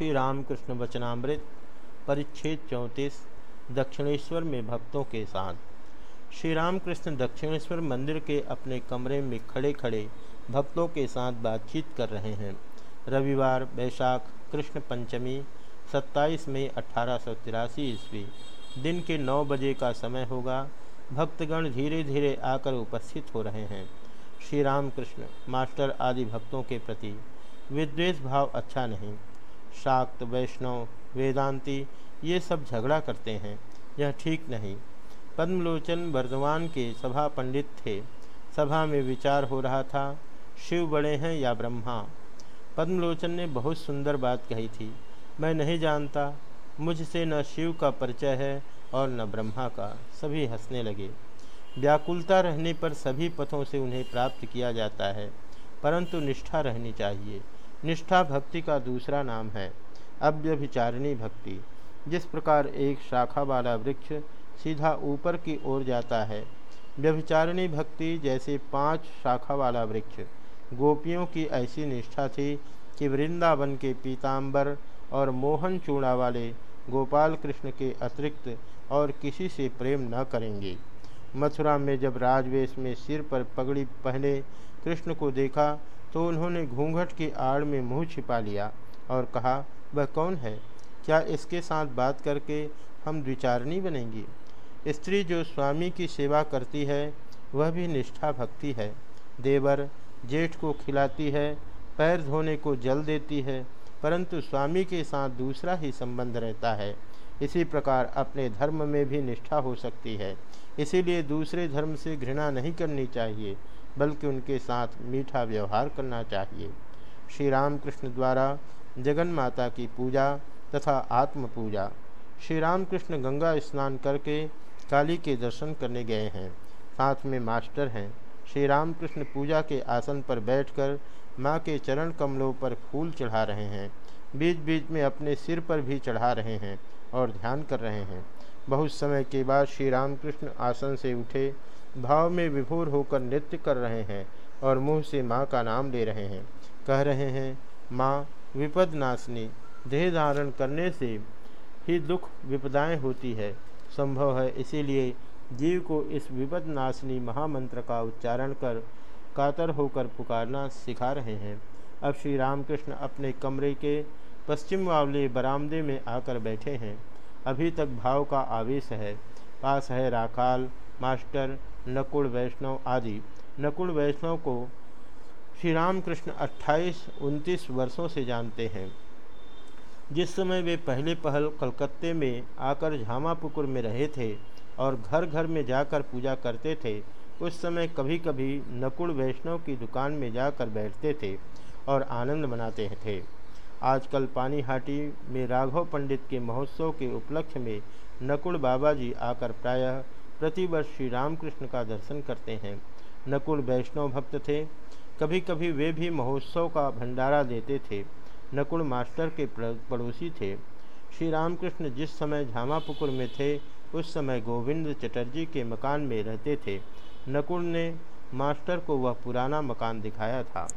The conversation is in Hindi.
श्री रामकृष्ण वचनामृत, परिच्छेद चौंतीस, दक्षिणेश्वर में भक्तों के साथ। श्री रामकृष्ण दक्षिणेश्वर मंदिर के अपने कमरे में खड़े खड़े भक्तों के साथ बातचीत कर रहे हैं। रविवार, बैशाख, कृष्ण पंचमी 27 मई अठारह सौ तिरासी ईस्वी। दिन के नौ बजे का समय होगा। भक्तगण धीरे धीरे आकर उपस्थित हो रहे हैं। श्री रामकृष्ण मास्टर आदि भक्तों के प्रति विद्वेष भाव अच्छा नहीं। शाक्त, वैष्णव, वेदांती, ये सब झगड़ा करते हैं। यह ठीक नहीं। पद्मलोचन वर्धमान के सभा पंडित थे। सभा में विचार हो रहा था, शिव बड़े हैं या ब्रह्मा? पद्मलोचन ने बहुत सुंदर बात कही थी। मैं नहीं जानता, मुझसे न शिव का परिचय है और न ब्रह्मा का। सभी हंसने लगे। व्याकुलता रहने पर सभी पथों से उन्हें प्राप्त किया जाता है, परंतु निष्ठा रहनी चाहिए। निष्ठा भक्ति का दूसरा नाम है, अव्यभिचारिणी भक्ति। जिस प्रकार एक शाखा वाला वृक्ष सीधा ऊपर की ओर जाता है, व्यभिचारिणी भक्ति जैसे पाँच शाखा वाला वृक्ष, गोपियों की ऐसी निष्ठा थी कि वृंदावन के पीताम्बर और मोहन चूड़ा वाले गोपाल कृष्ण के अतिरिक्त और किसी से प्रेम न करेंगे। मथुरा में जब राजवेश में सिर पर पगड़ी पहने कृष्ण को देखा तो उन्होंने घूंघट की आड़ में मुँह छिपा लिया और कहा, वह कौन है? क्या इसके साथ बात करके हम द्विचारणी बनेंगी? स्त्री जो स्वामी की सेवा करती है, वह भी निष्ठा भक्ति है। देवर जेठ को खिलाती है, पैर धोने को जल देती है, परंतु स्वामी के साथ दूसरा ही संबंध रहता है। इसी प्रकार अपने धर्म में भी निष्ठा हो सकती है। इसीलिए दूसरे धर्म से घृणा नहीं करनी चाहिए। बल्कि उनके साथ मीठा व्यवहार करना चाहिए। श्री रामकृष्ण द्वारा जगन माता की पूजा तथा आत्म पूजा। श्री रामकृष्ण गंगा स्नान करके काली के दर्शन करने गए हैं। साथ में मास्टर हैं। श्री रामकृष्ण पूजा के आसन पर बैठकर माँ के चरण कमलों पर फूल चढ़ा रहे हैं। बीच बीच में अपने सिर पर भी चढ़ा रहे हैं और ध्यान कर रहे हैं। बहुत समय के बाद श्री रामकृष्ण आसन से उठे भाव में विभोर होकर नृत्य कर रहे हैं और मुँह से माँ का नाम ले रहे हैं। कह रहे हैं, माँ, विपद नाशनी, देह धारण करने से ही दुख विपदाएँ होती है। संभव है इसीलिए जीव को इस विपद नाशनी महामंत्र का उच्चारण कर कातर होकर पुकारना सिखा रहे हैं। अब श्री रामकृष्ण अपने कमरे के पश्चिम वावले बरामदे में आकर बैठे हैं। अभी तक भाव का आवेश है। पास है राखाल, मास्टर नकुल वैष्णव आदि। नकुल वैष्णव को श्री रामकृष्ण 28-29 वर्षों से जानते हैं। जिस समय वे पहले पहल कलकत्ते में आकर झामापुकुर में रहे थे और घर घर में जाकर पूजा करते थे, उस समय कभी कभी नकुल वैष्णव की दुकान में जाकर बैठते थे और आनंद मनाते थे। आजकल पानीहाटी में राघव पंडित के महोत्सव के उपलक्ष्य में नकुल बाबा जी आकर प्रायः प्रतिवर्ष श्री रामकृष्ण का दर्शन करते हैं। नकुल वैष्णव भक्त थे। कभी कभी वे भी महोत्सव का भंडारा देते थे। नकुल मास्टर के पड़ोसी थे। श्री रामकृष्ण जिस समय झामापुकुर में थे, उस समय गोविंद चटर्जी के मकान में रहते थे। नकुल ने मास्टर को वह पुराना मकान दिखाया था।